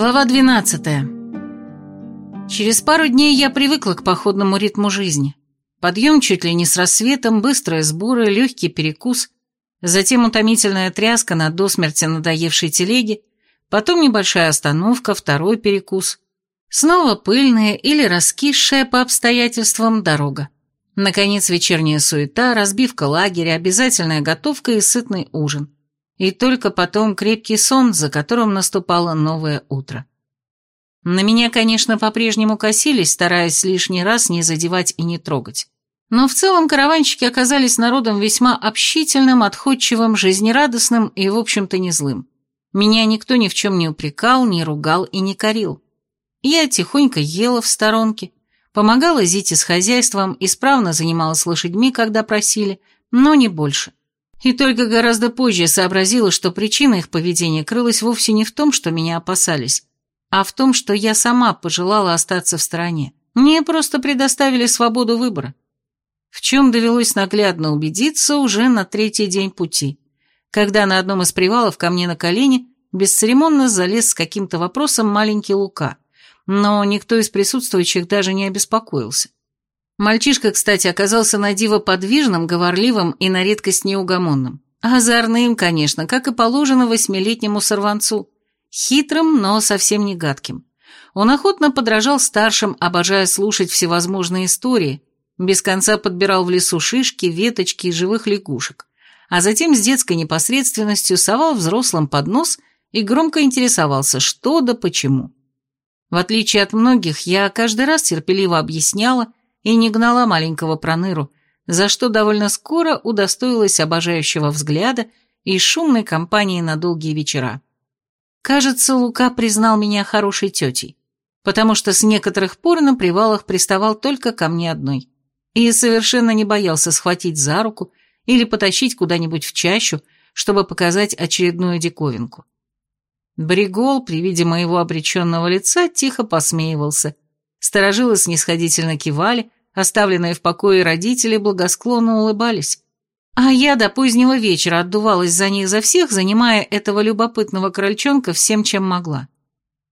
Глава 12. Через пару дней я привыкла к походному ритму жизни. Подъем чуть ли не с рассветом, быстрые сборы, легкий перекус, затем утомительная тряска на до смерти надоевшей телеге, потом небольшая остановка, второй перекус, снова пыльная или раскисшая по обстоятельствам дорога. Наконец вечерняя суета, разбивка лагеря, обязательная готовка и сытный ужин – и только потом крепкий сон, за которым наступало новое утро. На меня, конечно, по-прежнему косились, стараясь лишний раз не задевать и не трогать. Но в целом караванщики оказались народом весьма общительным, отходчивым, жизнерадостным и, в общем-то, не злым. Меня никто ни в чем не упрекал, не ругал и не корил. Я тихонько ела в сторонке, помогала Зите с хозяйством, исправно занималась лошадьми, когда просили, но не больше. И только гораздо позже сообразила, что причина их поведения крылась вовсе не в том, что меня опасались, а в том, что я сама пожелала остаться в стороне. Мне просто предоставили свободу выбора. В чем довелось наглядно убедиться уже на третий день пути, когда на одном из привалов ко мне на колени бесцеремонно залез с каким-то вопросом маленький Лука, но никто из присутствующих даже не обеспокоился. Мальчишка, кстати, оказался на диво подвижным, говорливым и на редкость неугомонным. Озорным, конечно, как и положено восьмилетнему сорванцу. Хитрым, но совсем не гадким. Он охотно подражал старшим, обожая слушать всевозможные истории, без конца подбирал в лесу шишки, веточки и живых лягушек, а затем с детской непосредственностью совал взрослым под нос и громко интересовался, что да почему. В отличие от многих, я каждый раз терпеливо объясняла, и не гнала маленького проныру, за что довольно скоро удостоилась обожающего взгляда и шумной компании на долгие вечера. Кажется, Лука признал меня хорошей тетей, потому что с некоторых пор на привалах приставал только ко мне одной и совершенно не боялся схватить за руку или потащить куда-нибудь в чащу, чтобы показать очередную диковинку. Бригол при виде моего обреченного лица тихо посмеивался – Старожилы снисходительно кивали, оставленные в покое родители благосклонно улыбались. А я до позднего вечера отдувалась за них за всех, занимая этого любопытного крольчонка всем, чем могла.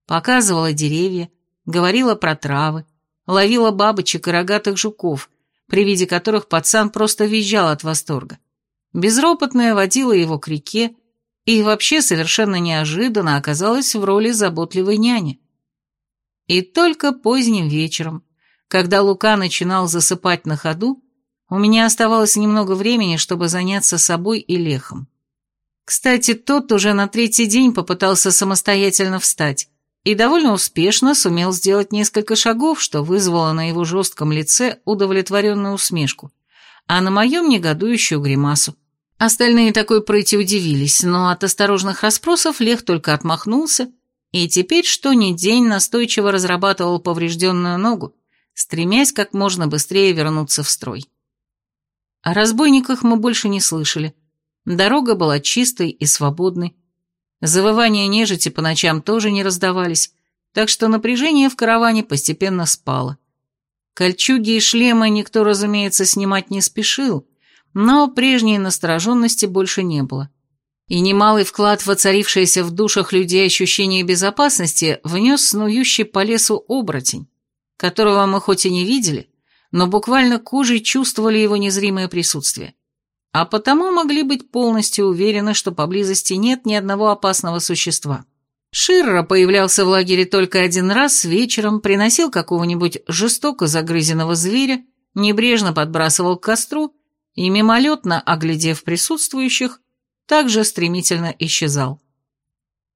Показывала деревья, говорила про травы, ловила бабочек и рогатых жуков, при виде которых пацан просто визжал от восторга. Безропотная водила его к реке и вообще совершенно неожиданно оказалась в роли заботливой няни. И только поздним вечером, когда Лука начинал засыпать на ходу, у меня оставалось немного времени, чтобы заняться собой и Лехом. Кстати, тот уже на третий день попытался самостоятельно встать и довольно успешно сумел сделать несколько шагов, что вызвало на его жестком лице удовлетворенную усмешку, а на моем негодующую гримасу. Остальные такой прыти удивились, но от осторожных расспросов Лех только отмахнулся и теперь что ни день настойчиво разрабатывал поврежденную ногу, стремясь как можно быстрее вернуться в строй. О разбойниках мы больше не слышали. Дорога была чистой и свободной. Завывания нежити по ночам тоже не раздавались, так что напряжение в караване постепенно спало. Кольчуги и шлемы никто, разумеется, снимать не спешил, но прежней настороженности больше не было и немалый вклад в воцарившееся в душах людей ощущение безопасности внес снующий по лесу оборотень, которого мы хоть и не видели, но буквально кожей чувствовали его незримое присутствие. А потому могли быть полностью уверены, что поблизости нет ни одного опасного существа. Ширра появлялся в лагере только один раз вечером, приносил какого-нибудь жестоко загрызенного зверя, небрежно подбрасывал к костру и, мимолетно оглядев присутствующих, также стремительно исчезал.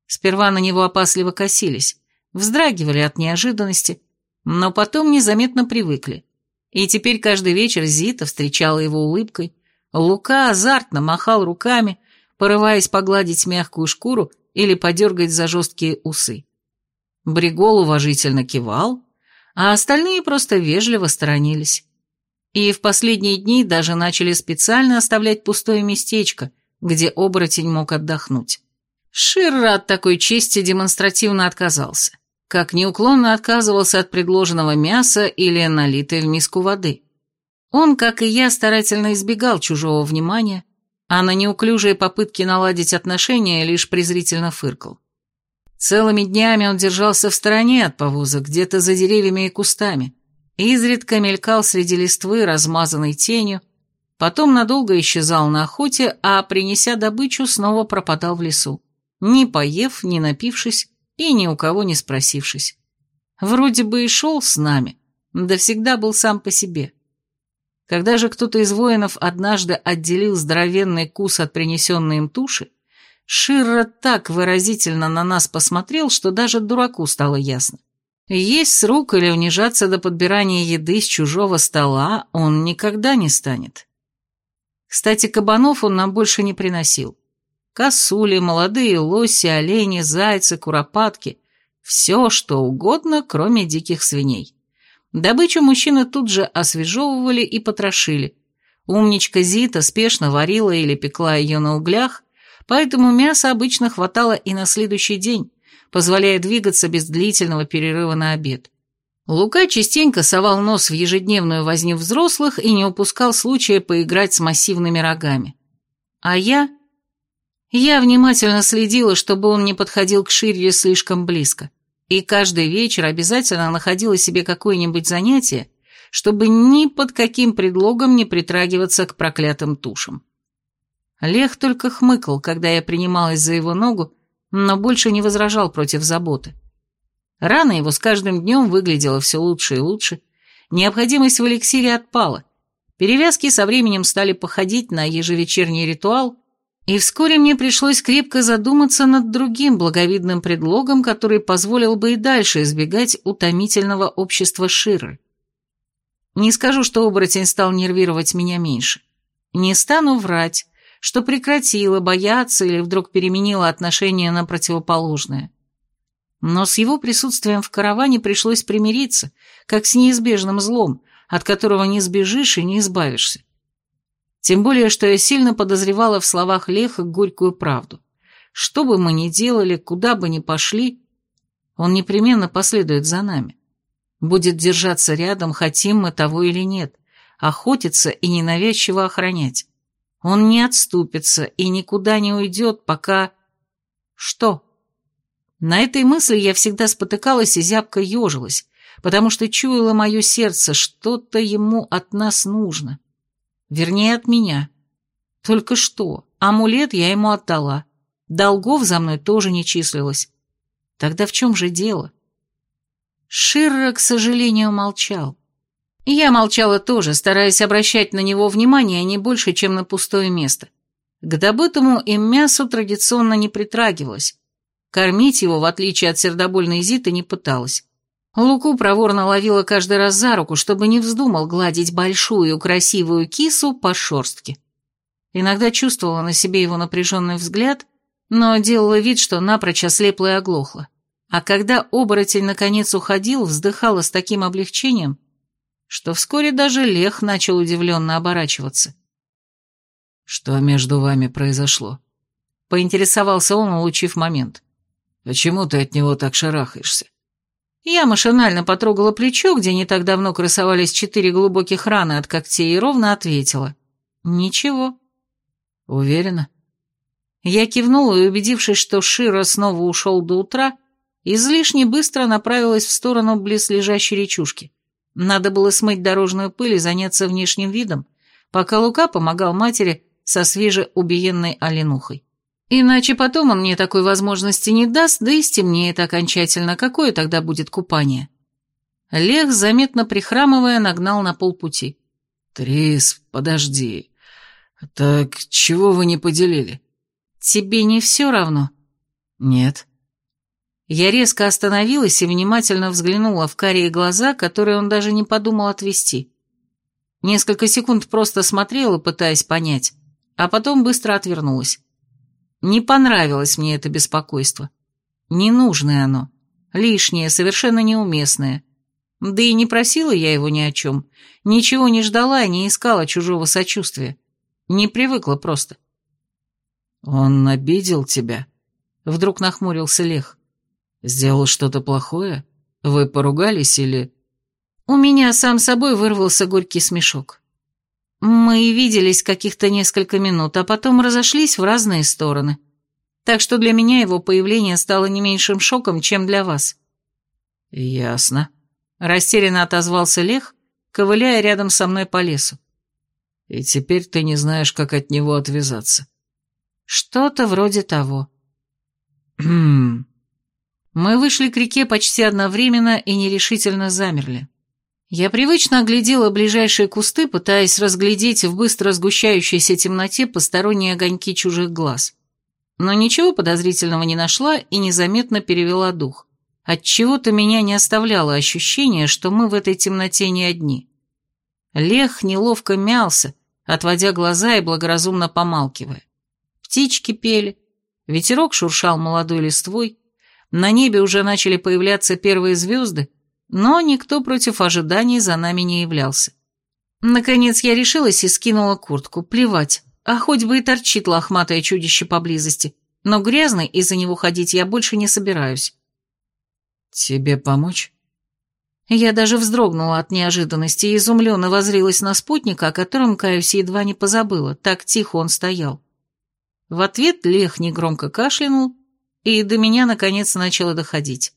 Сперва на него опасливо косились, вздрагивали от неожиданности, но потом незаметно привыкли. И теперь каждый вечер Зита встречала его улыбкой, Лука азартно махал руками, порываясь погладить мягкую шкуру или подергать за жесткие усы. Бригол уважительно кивал, а остальные просто вежливо сторонились. И в последние дни даже начали специально оставлять пустое местечко – где оборотень мог отдохнуть. Ширра от такой чести демонстративно отказался, как неуклонно отказывался от предложенного мяса или налитой в миску воды. Он, как и я, старательно избегал чужого внимания, а на неуклюжие попытки наладить отношения лишь презрительно фыркал. Целыми днями он держался в стороне от повозок, где-то за деревьями и кустами, изредка мелькал среди листвы, размазанной тенью, потом надолго исчезал на охоте, а, принеся добычу, снова пропадал в лесу, не поев, не напившись и ни у кого не спросившись. Вроде бы и шел с нами, да всегда был сам по себе. Когда же кто-то из воинов однажды отделил здоровенный кус от принесенной им туши, Ширра так выразительно на нас посмотрел, что даже дураку стало ясно. Есть с рук или унижаться до подбирания еды с чужого стола он никогда не станет. Кстати, кабанов он нам больше не приносил. Косули, молодые лоси, олени, зайцы, куропатки – все, что угодно, кроме диких свиней. Добычу мужчины тут же освежевывали и потрошили. Умничка Зита спешно варила или пекла ее на углях, поэтому мяса обычно хватало и на следующий день, позволяя двигаться без длительного перерыва на обед. Лука частенько совал нос в ежедневную возню взрослых и не упускал случая поиграть с массивными рогами. А я... Я внимательно следила, чтобы он не подходил к Ширре слишком близко, и каждый вечер обязательно находила себе какое-нибудь занятие, чтобы ни под каким предлогом не притрагиваться к проклятым тушам. Лех только хмыкал, когда я принималась за его ногу, но больше не возражал против заботы. Рана его с каждым днем выглядела все лучше и лучше, необходимость в эликсире отпала, перевязки со временем стали походить на ежевечерний ритуал, и вскоре мне пришлось крепко задуматься над другим благовидным предлогом, который позволил бы и дальше избегать утомительного общества Ширы. Не скажу, что оборотень стал нервировать меня меньше. Не стану врать, что прекратила бояться или вдруг переменила отношение на противоположное. Но с его присутствием в караване пришлось примириться, как с неизбежным злом, от которого не сбежишь и не избавишься. Тем более, что я сильно подозревала в словах Леха горькую правду. Что бы мы ни делали, куда бы ни пошли, он непременно последует за нами. Будет держаться рядом, хотим мы того или нет, охотиться и ненавязчиво охранять. Он не отступится и никуда не уйдет, пока... Что? На этой мысли я всегда спотыкалась и зябко ежилась, потому что чуяло мое сердце, что-то ему от нас нужно. Вернее, от меня. Только что, амулет я ему отдала. Долгов за мной тоже не числилось. Тогда в чем же дело? Ширра, к сожалению, молчал. Я молчала тоже, стараясь обращать на него внимание не больше, чем на пустое место. К добытому им мясу традиционно не притрагивалось. Кормить его, в отличие от сердобольной Зиты, не пыталась. Луку проворно ловила каждый раз за руку, чтобы не вздумал гладить большую красивую кису по шорстке. Иногда чувствовала на себе его напряженный взгляд, но делала вид, что напрочь ослепла и оглохла. А когда оборотень наконец уходил, вздыхала с таким облегчением, что вскоре даже Лех начал удивленно оборачиваться. «Что между вами произошло?» — поинтересовался он, улучив момент. «Почему ты от него так шарахаешься?» Я машинально потрогала плечо, где не так давно красовались четыре глубоких раны от когтей, и ровно ответила. «Ничего». «Уверена?» Я кивнула и, убедившись, что Широ снова ушел до утра, излишне быстро направилась в сторону близлежащей речушки. Надо было смыть дорожную пыль и заняться внешним видом, пока Лука помогал матери со свежеубиенной оленухой. Иначе потом он мне такой возможности не даст, да и стемнеет окончательно. Какое тогда будет купание? Лех, заметно прихрамывая, нагнал на полпути. «Трис, подожди. Так чего вы не поделили?» «Тебе не все равно?» «Нет». Я резко остановилась и внимательно взглянула в карие глаза, которые он даже не подумал отвести. Несколько секунд просто смотрела, пытаясь понять, а потом быстро отвернулась. Не понравилось мне это беспокойство. Ненужное оно, лишнее, совершенно неуместное. Да и не просила я его ни о чем, ничего не ждала и не искала чужого сочувствия. Не привыкла просто. «Он обидел тебя?» Вдруг нахмурился Лех. Сделал что-то плохое? Вы поругались или...» У меня сам собой вырвался горький смешок. Мы виделись каких-то несколько минут, а потом разошлись в разные стороны. Так что для меня его появление стало не меньшим шоком, чем для вас». «Ясно», — растерянно отозвался Лех, ковыляя рядом со мной по лесу. «И теперь ты не знаешь, как от него отвязаться». «Что-то вроде того». Мы вышли к реке почти одновременно и нерешительно замерли. Я привычно оглядела ближайшие кусты, пытаясь разглядеть в быстро сгущающейся темноте посторонние огоньки чужих глаз. Но ничего подозрительного не нашла и незаметно перевела дух. Отчего-то меня не оставляло ощущение, что мы в этой темноте не одни. Лех неловко мялся, отводя глаза и благоразумно помалкивая. Птички пели, ветерок шуршал молодой листвой, на небе уже начали появляться первые звезды, но никто против ожиданий за нами не являлся. Наконец я решилась и скинула куртку. Плевать, а хоть бы и торчит лохматое чудище поблизости. Но грязный из-за него ходить я больше не собираюсь. «Тебе помочь?» Я даже вздрогнула от неожиданности и изумленно возрилась на спутника, о котором, каюсь, едва не позабыла. Так тихо он стоял. В ответ Лех негромко кашлянул, и до меня наконец начало доходить.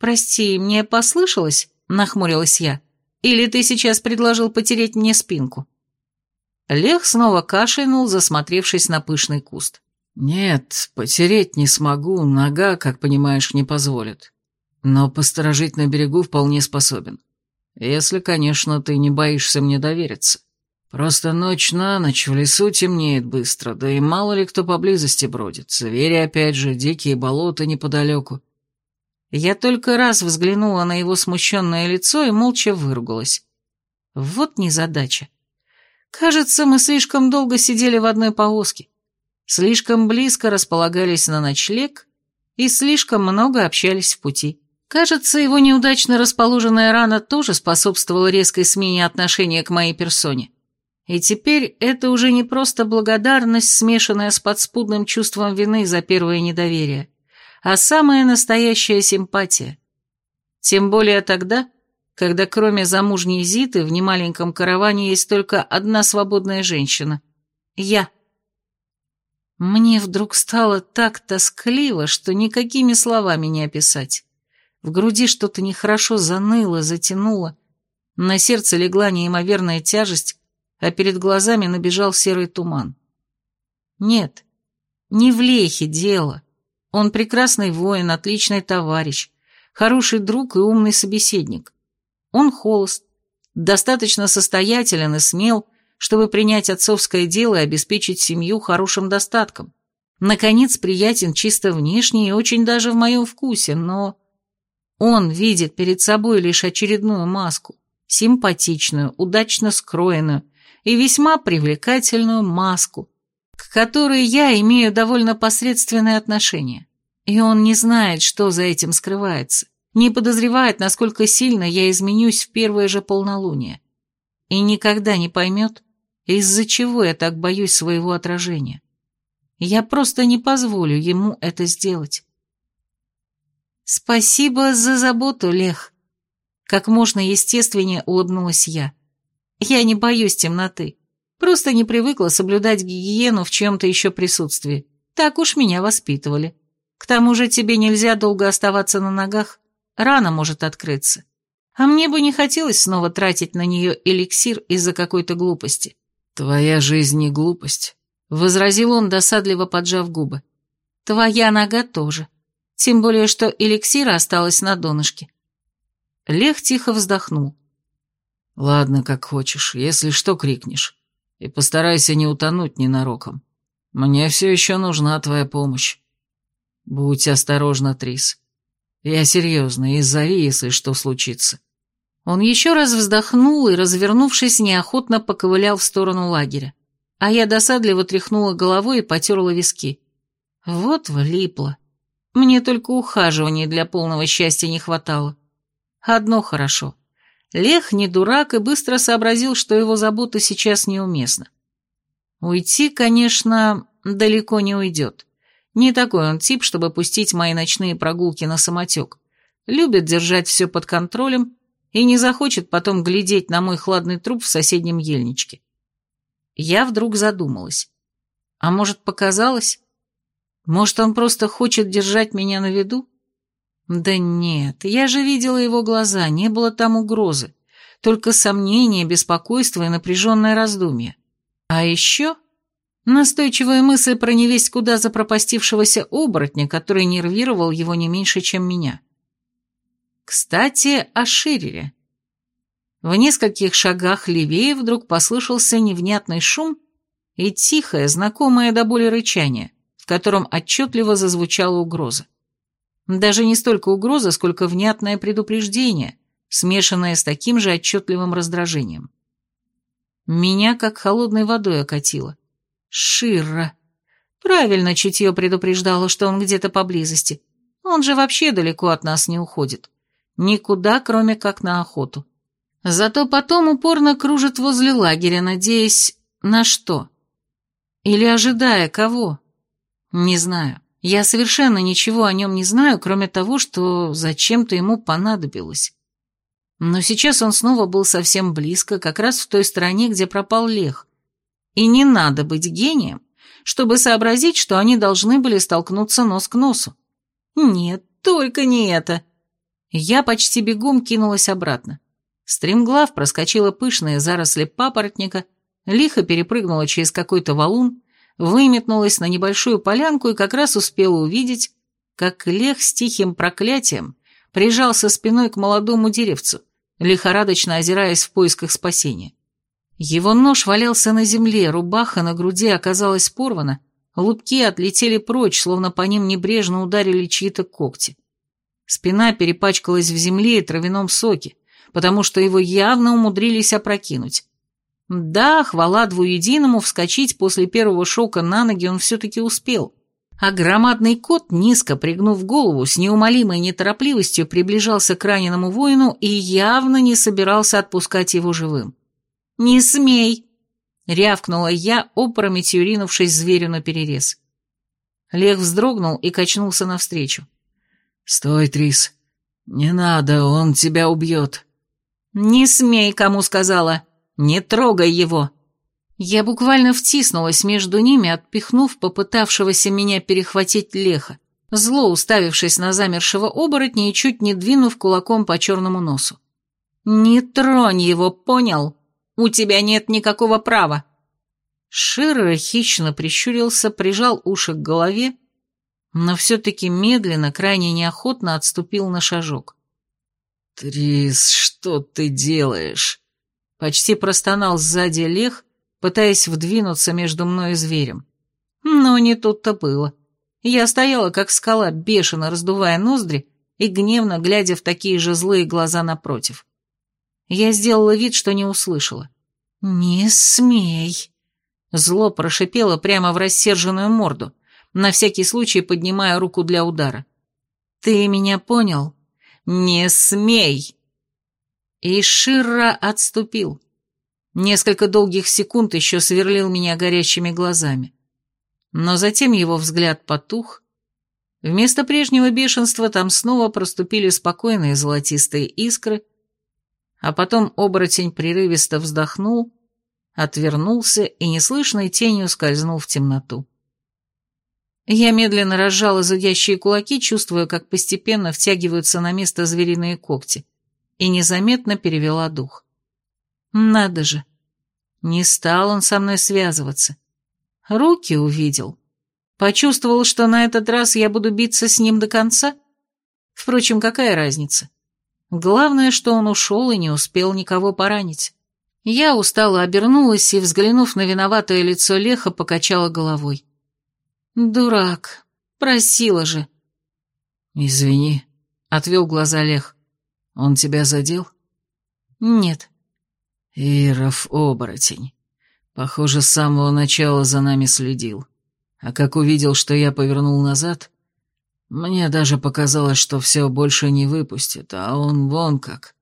«Прости, мне послышалось?» — нахмурилась я. «Или ты сейчас предложил потереть мне спинку?» Лех снова кашлянул, засмотревшись на пышный куст. «Нет, потереть не смогу, нога, как понимаешь, не позволит. Но посторожить на берегу вполне способен. Если, конечно, ты не боишься мне довериться. Просто ночь на ночь в лесу темнеет быстро, да и мало ли кто поблизости бродит. Звери, опять же, дикие болота неподалеку. Я только раз взглянула на его смущенное лицо и молча выругалась. Вот незадача. Кажется, мы слишком долго сидели в одной повозке, слишком близко располагались на ночлег и слишком много общались в пути. Кажется, его неудачно расположенная рана тоже способствовала резкой смене отношения к моей персоне. И теперь это уже не просто благодарность, смешанная с подспудным чувством вины за первое недоверие, а самая настоящая симпатия. Тем более тогда, когда кроме замужней Зиты в немаленьком караване есть только одна свободная женщина — я. Мне вдруг стало так тоскливо, что никакими словами не описать. В груди что-то нехорошо заныло, затянуло. На сердце легла неимоверная тяжесть, а перед глазами набежал серый туман. Нет, не в Лехе дело. Он прекрасный воин, отличный товарищ, хороший друг и умный собеседник. Он холост, достаточно состоятелен и смел, чтобы принять отцовское дело и обеспечить семью хорошим достатком. Наконец, приятен чисто внешне и очень даже в моем вкусе, но... Он видит перед собой лишь очередную маску, симпатичную, удачно скроенную, и весьма привлекательную маску, к которой я имею довольно посредственное отношение. И он не знает, что за этим скрывается, не подозревает, насколько сильно я изменюсь в первое же полнолуние. И никогда не поймет, из-за чего я так боюсь своего отражения. Я просто не позволю ему это сделать. «Спасибо за заботу, Лех», — как можно естественнее улыбнулась я. Я не боюсь темноты. Просто не привыкла соблюдать гигиену в чем-то еще присутствии. Так уж меня воспитывали. К тому же тебе нельзя долго оставаться на ногах. Рана может открыться. А мне бы не хотелось снова тратить на нее эликсир из-за какой-то глупости. «Твоя жизнь не глупость», — возразил он, досадливо поджав губы. «Твоя нога тоже. Тем более, что эликсира осталось на донышке». Лех тихо вздохнул. «Ладно, как хочешь, если что, крикнешь. И постарайся не утонуть ненароком. Мне все еще нужна твоя помощь. Будь осторожна, Трис. Я серьезно, и зови, если что случится». Он еще раз вздохнул и, развернувшись, неохотно поковылял в сторону лагеря. А я досадливо тряхнула головой и потерла виски. Вот влипло. Мне только ухаживания для полного счастья не хватало. Одно хорошо. Лех не дурак и быстро сообразил, что его забота сейчас неуместна. Уйти, конечно, далеко не уйдет. Не такой он тип, чтобы пустить мои ночные прогулки на самотек. Любит держать все под контролем и не захочет потом глядеть на мой хладный труп в соседнем ельничке. Я вдруг задумалась. А может, показалось? Может, он просто хочет держать меня на виду? Да нет, я же видела его глаза, не было там угрозы, только сомнения, беспокойство и напряженное раздумье. А еще настойчивая мысль про невесть куда запропастившегося оборотня, который нервировал его не меньше, чем меня. Кстати, о Ширере. В нескольких шагах левее вдруг послышался невнятный шум и тихое, знакомое до боли рычание, в котором отчетливо зазвучала угроза. Даже не столько угроза, сколько внятное предупреждение, смешанное с таким же отчетливым раздражением. Меня как холодной водой окатило. Ширра. Правильно чутье предупреждало, что он где-то поблизости. Он же вообще далеко от нас не уходит. Никуда, кроме как на охоту. Зато потом упорно кружит возле лагеря, надеясь на что? Или ожидая кого? Не знаю. Я совершенно ничего о нем не знаю, кроме того, что зачем-то ему понадобилось. Но сейчас он снова был совсем близко, как раз в той стороне, где пропал Лех. И не надо быть гением, чтобы сообразить, что они должны были столкнуться нос к носу. Нет, только не это. Я почти бегом кинулась обратно. Стремглав проскочила пышные заросли папоротника, лихо перепрыгнула через какой-то валун, выметнулась на небольшую полянку и как раз успела увидеть, как Лех с тихим проклятием прижался спиной к молодому деревцу, лихорадочно озираясь в поисках спасения. Его нож валялся на земле, рубаха на груди оказалась порвана, лупки отлетели прочь, словно по ним небрежно ударили чьи-то когти. Спина перепачкалась в земле и травяном соке, потому что его явно умудрились опрокинуть. Да, хвала двуединому, вскочить после первого шока на ноги он все-таки успел. А громадный кот, низко пригнув голову, с неумолимой неторопливостью приближался к раненому воину и явно не собирался отпускать его живым. «Не смей!» — рявкнула я, опрометью ринувшись зверю на перерез. Лех вздрогнул и качнулся навстречу. «Стой, Трис! Не надо, он тебя убьет!» «Не смей, кому сказала!» «Не трогай его!» Я буквально втиснулась между ними, отпихнув попытавшегося меня перехватить леха, зло уставившись на замершего оборотня и чуть не двинув кулаком по черному носу. «Не тронь его, понял? У тебя нет никакого права!» Широ хищно прищурился, прижал уши к голове, но все-таки медленно, крайне неохотно отступил на шажок. «Трис, что ты делаешь?» Почти простонал сзади Лех, пытаясь вдвинуться между мной и зверем. Но не тут-то было. Я стояла, как скала, бешено раздувая ноздри и гневно глядя в такие же злые глаза напротив. Я сделала вид, что не услышала. «Не смей!» Зло прошипело прямо в рассерженную морду, на всякий случай поднимая руку для удара. «Ты меня понял? Не смей!» И Ширра отступил. Несколько долгих секунд еще сверлил меня горящими глазами. Но затем его взгляд потух. Вместо прежнего бешенства там снова проступили спокойные золотистые искры, а потом оборотень прерывисто вздохнул, отвернулся и неслышной тенью скользнул в темноту. Я медленно разжала зудящие кулаки, чувствуя, как постепенно втягиваются на место звериные когти и незаметно перевела дух. Надо же, не стал он со мной связываться. Руки увидел. Почувствовал, что на этот раз я буду биться с ним до конца? Впрочем, какая разница? Главное, что он ушел и не успел никого поранить. Я устало обернулась и, взглянув на виноватое лицо Леха, покачала головой. «Дурак, просила же». «Извини», — отвел глаза Лех. Он тебя задел? Нет. Иров оборотень. Похоже, с самого начала за нами следил. А как увидел, что я повернул назад, мне даже показалось, что все больше не выпустит, а он вон как.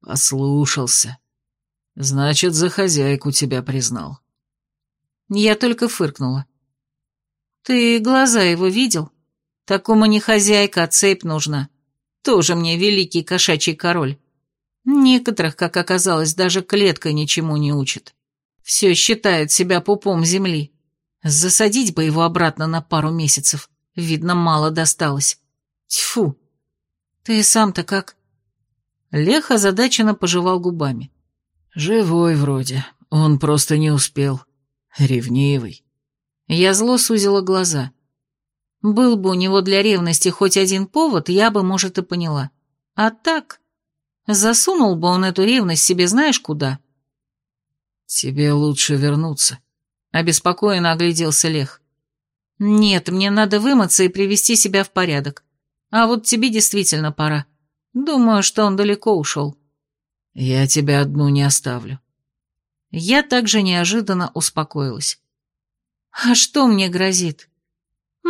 Послушался. Значит, за хозяйку тебя признал. Я только фыркнула. Ты глаза его видел? Такому не хозяйка, а цепь нужна. Тоже мне великий кошачий король. Некоторых, как оказалось, даже клетка ничему не учит. Все считает себя пупом земли. Засадить бы его обратно на пару месяцев. Видно, мало досталось. Тьфу. Ты сам-то как? Лех озадаченно пожевал губами. Живой вроде. Он просто не успел. Ревнивый. Я зло сузила глаза. Был бы у него для ревности хоть один повод, я бы, может, и поняла. А так, засунул бы он эту ревность себе знаешь куда. Тебе лучше вернуться. Обеспокоенно огляделся Лех. Нет, мне надо вымыться и привести себя в порядок. А вот тебе действительно пора. Думаю, что он далеко ушел. Я тебя одну не оставлю. Я также неожиданно успокоилась. А что мне грозит?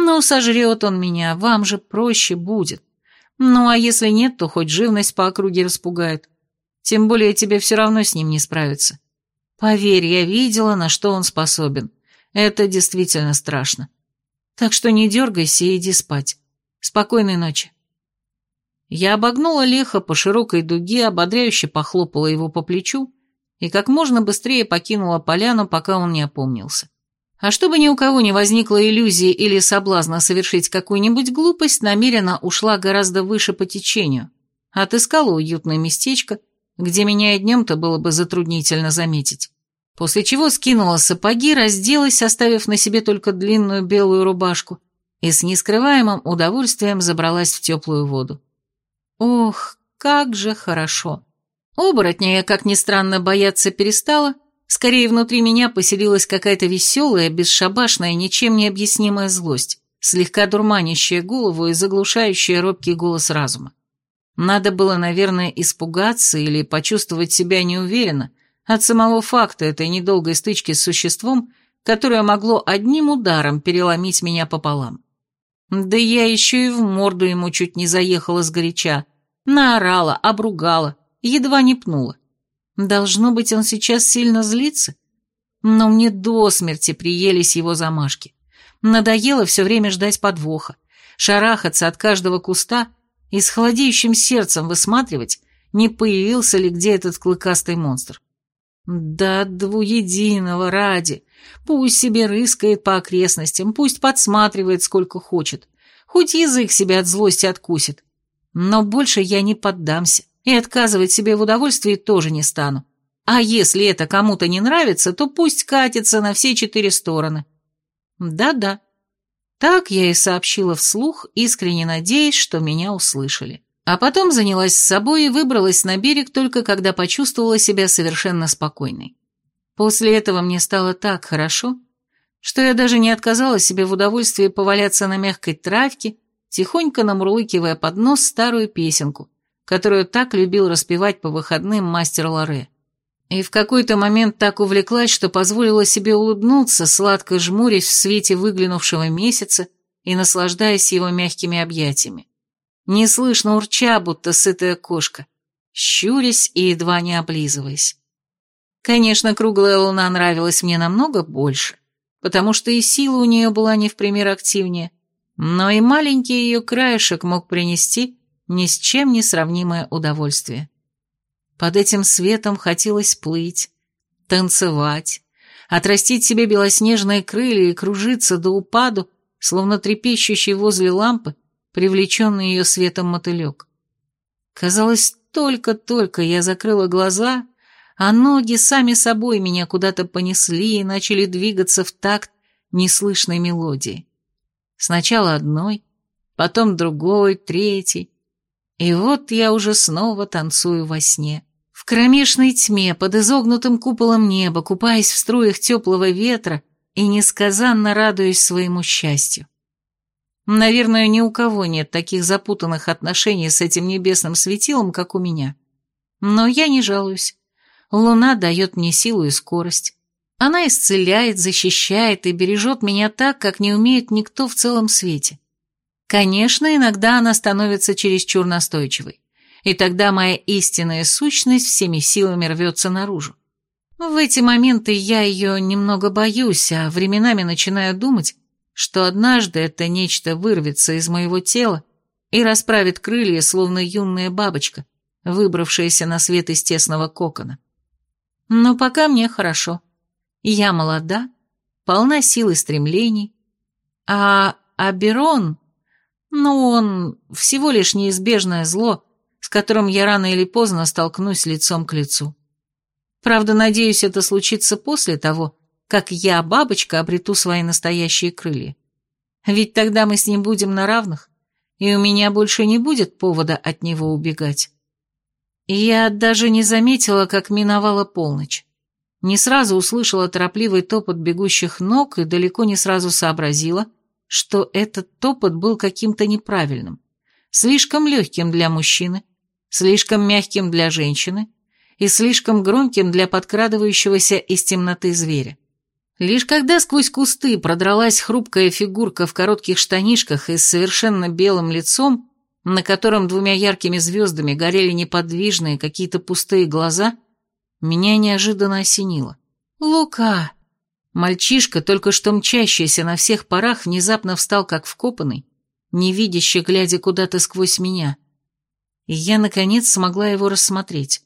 Ну, сожрет он меня, вам же проще будет. Ну, а если нет, то хоть живность по округе распугает. Тем более тебе все равно с ним не справиться. Поверь, я видела, на что он способен. Это действительно страшно. Так что не дергайся и иди спать. Спокойной ночи. Я обогнула Леха по широкой дуге, ободряюще похлопала его по плечу и как можно быстрее покинула поляну, пока он не опомнился. А чтобы ни у кого не возникло иллюзии или соблазна совершить какую-нибудь глупость, намеренно ушла гораздо выше по течению, отыскала уютное местечко, где меня и днем-то было бы затруднительно заметить. После чего скинула сапоги, разделась, оставив на себе только длинную белую рубашку, и с нескрываемым удовольствием забралась в теплую воду. Ох, как же хорошо! Оборотня я, как ни странно, бояться перестала, Скорее, внутри меня поселилась какая-то веселая, бесшабашная, ничем не объяснимая злость, слегка дурманящая голову и заглушающая робкий голос разума. Надо было, наверное, испугаться или почувствовать себя неуверенно от самого факта этой недолгой стычки с существом, которое могло одним ударом переломить меня пополам. Да я еще и в морду ему чуть не заехала сгоряча, наорала, обругала, едва не пнула. Должно быть, он сейчас сильно злится? Но мне до смерти приелись его замашки. Надоело все время ждать подвоха, шарахаться от каждого куста и с холодеющим сердцем высматривать, не появился ли где этот клыкастый монстр. Да двуединого ради. Пусть себе рыскает по окрестностям, пусть подсматривает сколько хочет. Хоть язык себе от злости откусит. Но больше я не поддамся и отказывать себе в удовольствии тоже не стану. А если это кому-то не нравится, то пусть катится на все четыре стороны. Да-да. Так я и сообщила вслух, искренне надеясь, что меня услышали. А потом занялась с собой и выбралась на берег только когда почувствовала себя совершенно спокойной. После этого мне стало так хорошо, что я даже не отказала себе в удовольствии поваляться на мягкой травке, тихонько намурлыкивая под нос старую песенку, которую так любил распевать по выходным мастер Лоре. И в какой-то момент так увлеклась, что позволила себе улыбнуться, сладко жмурясь в свете выглянувшего месяца и наслаждаясь его мягкими объятиями. Неслышно урча, будто сытая кошка, щурясь и едва не облизываясь. Конечно, круглая луна нравилась мне намного больше, потому что и сила у нее была не в пример активнее, но и маленький ее краешек мог принести ни с чем не сравнимое удовольствие. Под этим светом хотелось плыть, танцевать, отрастить себе белоснежные крылья и кружиться до упаду, словно трепещущий возле лампы, привлеченный ее светом мотылек. Казалось, только-только я закрыла глаза, а ноги сами собой меня куда-то понесли и начали двигаться в такт неслышной мелодии. Сначала одной, потом другой, третий, и вот я уже снова танцую во сне. В кромешной тьме, под изогнутым куполом неба, купаясь в струях теплого ветра и несказанно радуясь своему счастью. Наверное, ни у кого нет таких запутанных отношений с этим небесным светилом, как у меня. Но я не жалуюсь. Луна дает мне силу и скорость. Она исцеляет, защищает и бережет меня так, как не умеет никто в целом свете. Конечно, иногда она становится чересчур настойчивой, и тогда моя истинная сущность всеми силами рвется наружу. В эти моменты я ее немного боюсь, а временами начинаю думать, что однажды это нечто вырвется из моего тела и расправит крылья, словно юная бабочка, выбравшаяся на свет из тесного кокона. Но пока мне хорошо. Я молода, полна сил и стремлений. А Аберон, ну, он всего лишь неизбежное зло, с которым я рано или поздно столкнусь лицом к лицу. Правда, надеюсь, это случится после того, как я, бабочка, обрету свои настоящие крылья. Ведь тогда мы с ним будем на равных, и у меня больше не будет повода от него убегать. Я даже не заметила, как миновала полночь. Не сразу услышала торопливый топот бегущих ног и далеко не сразу сообразила, что этот топот был каким-то неправильным, слишком легким для мужчины, слишком мягким для женщины и слишком громким для подкрадывающегося из темноты зверя. Лишь когда сквозь кусты продралась хрупкая фигурка в коротких штанишках и с совершенно белым лицом, на котором двумя яркими звездами горели неподвижные какие-то пустые глаза, меня неожиданно осенило. «Лука!» Мальчишка, только что мчащийся на всех парах, внезапно встал как вкопанный, невидяще глядя куда-то сквозь меня. И я, наконец, смогла его рассмотреть.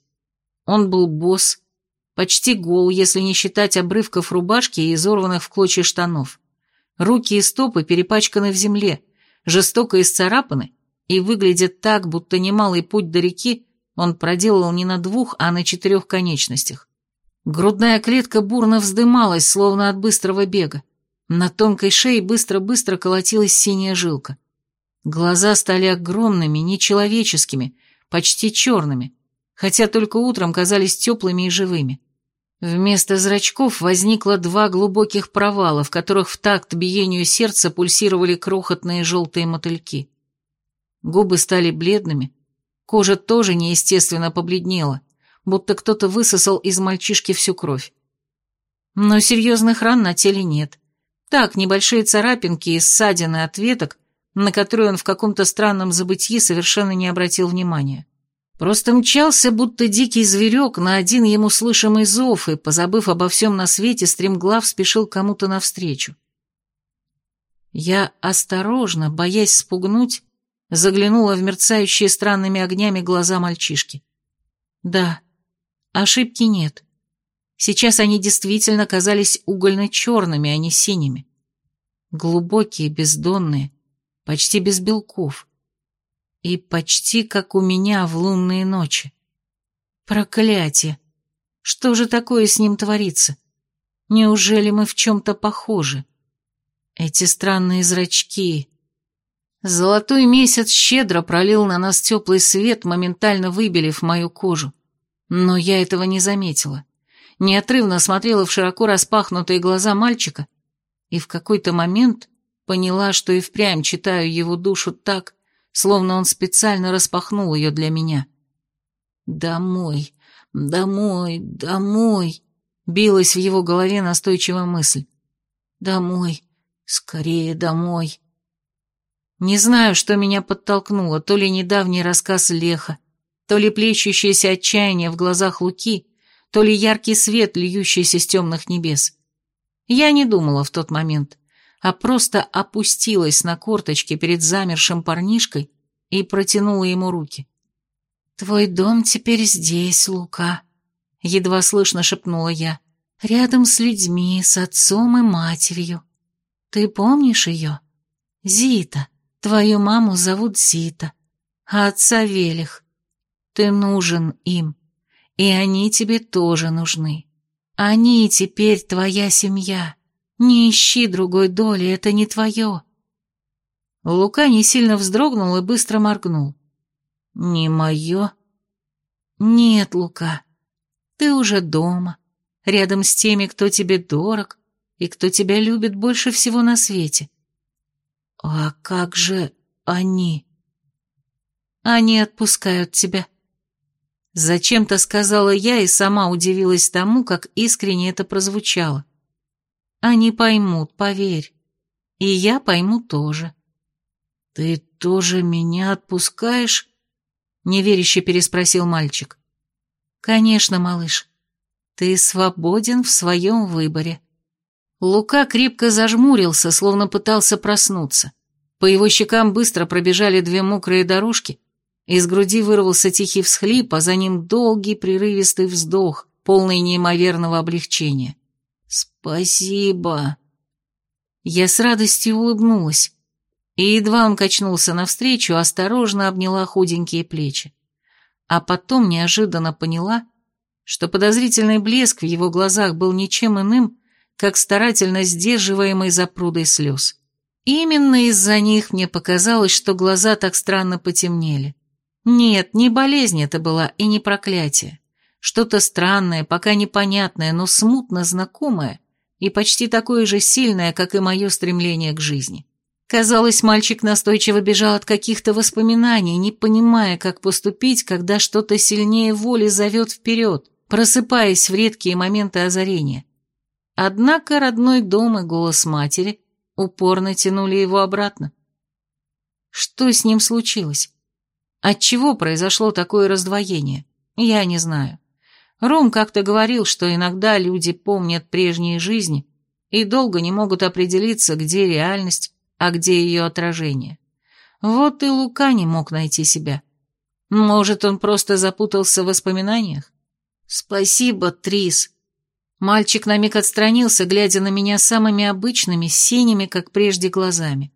Он был босс, почти гол, если не считать обрывков рубашки и изорванных в клочья штанов. Руки и стопы перепачканы в земле, жестоко исцарапаны, и выглядят так, будто немалый путь до реки он проделал не на двух, а на четырех конечностях. Грудная клетка бурно вздымалась, словно от быстрого бега. На тонкой шее быстро-быстро колотилась синяя жилка. Глаза стали огромными, нечеловеческими, почти черными, хотя только утром казались теплыми и живыми. Вместо зрачков возникло два глубоких провала, в которых в такт биению сердца пульсировали крохотные желтые мотыльки. Губы стали бледными, кожа тоже неестественно побледнела, будто кто-то высосал из мальчишки всю кровь. Но серьезных ран на теле нет. Так, небольшие царапинки и ссадины от веток, на которые он в каком-то странном забытии совершенно не обратил внимания. Просто мчался, будто дикий зверек, на один ему слышимый зов, и, позабыв обо всем на свете, стремглав спешил кому-то навстречу. Я осторожно, боясь спугнуть, заглянула в мерцающие странными огнями глаза мальчишки. Да, ошибки нет. Сейчас они действительно казались угольно-черными, а не синими. Глубокие, бездонные, почти без белков. И почти как у меня в лунные ночи. Проклятие! Что же такое с ним творится? Неужели мы в чем-то похожи? Эти странные зрачки... Золотой месяц щедро пролил на нас теплый свет, моментально выбелив мою кожу. Но я этого не заметила. Неотрывно смотрела в широко распахнутые глаза мальчика и в какой-то момент поняла, что и впрямь читаю его душу так, словно он специально распахнул ее для меня. «Домой, домой, домой!» — билась в его голове настойчивая мысль. «Домой, скорее домой!» Не знаю, что меня подтолкнуло, то ли недавний рассказ Леха, то ли плещущееся отчаяние в глазах Луки, то ли яркий свет, льющийся с темных небес. Я не думала в тот момент а просто опустилась на корточки перед замершим парнишкой и протянула ему руки. «Твой дом теперь здесь, Лука», — едва слышно шепнула я, — «рядом с людьми, с отцом и матерью. Ты помнишь ее? Зита. Твою маму зовут Зита, а отца Велих. Ты нужен им, и они тебе тоже нужны. Они теперь твоя семья». Не ищи другой доли, это не твое. Лука не сильно вздрогнул и быстро моргнул. Не мое? Нет, Лука, ты уже дома, рядом с теми, кто тебе дорог и кто тебя любит больше всего на свете. А как же они? Они отпускают тебя. Зачем-то сказала я и сама удивилась тому, как искренне это прозвучало. Они поймут, поверь. И я пойму тоже. Ты тоже меня отпускаешь? Неверяще переспросил мальчик. Конечно, малыш. Ты свободен в своем выборе. Лука крепко зажмурился, словно пытался проснуться. По его щекам быстро пробежали две мокрые дорожки, из груди вырвался тихий всхлип, а за ним долгий прерывистый вздох, полный неимоверного облегчения. «Спасибо», Я с радостью улыбнулась, и едва он качнулся навстречу, осторожно обняла худенькие плечи. А потом неожиданно поняла, что подозрительный блеск в его глазах был ничем иным, как старательно сдерживаемый запрудой слез. Именно из-за них мне показалось, что глаза так странно потемнели. Нет, не болезнь это была и не проклятие. Что-то странное, пока непонятное, но смутно знакомое и почти такое же сильное, как и мое стремление к жизни. Казалось, мальчик настойчиво бежал от каких-то воспоминаний, не понимая, как поступить, когда что-то сильнее воли зовет вперед, просыпаясь в редкие моменты озарения. Однако родной дом и голос матери упорно тянули его обратно. Что с ним случилось? Отчего произошло такое раздвоение? Я не знаю. Ром как-то говорил, что иногда люди помнят прежние жизни и долго не могут определиться, где реальность, а где ее отражение. Вот и Лука не мог найти себя. Может, он просто запутался в воспоминаниях? Спасибо, Трис. Мальчик на миг отстранился, глядя на меня самыми обычными, синими, как прежде, глазами.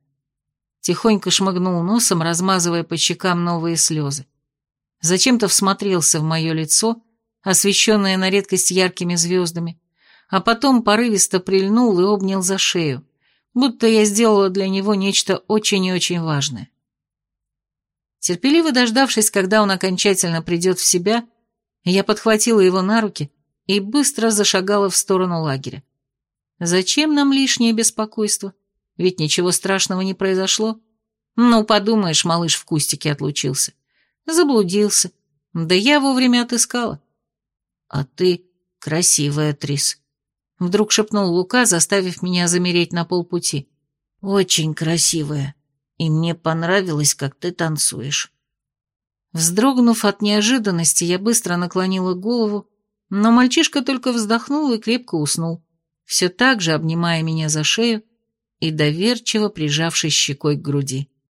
Тихонько шмыгнул носом, размазывая по щекам новые слезы. Зачем-то всмотрелся в мое лицо освещенная на редкость яркими звездами, а потом порывисто прильнул и обнял за шею, будто я сделала для него нечто очень и очень важное. Терпеливо дождавшись, когда он окончательно придет в себя, я подхватила его на руки и быстро зашагала в сторону лагеря. Зачем нам лишнее беспокойство? Ведь ничего страшного не произошло. Ну, подумаешь, малыш в кустике отлучился. Заблудился. Да я вовремя отыскала. «А ты красивая, Трис», — вдруг шепнул Лука, заставив меня замереть на полпути. «Очень красивая, и мне понравилось, как ты танцуешь». Вздрогнув от неожиданности, я быстро наклонила голову, но мальчишка только вздохнул и крепко уснул, все так же обнимая меня за шею и доверчиво прижавшись щекой к груди.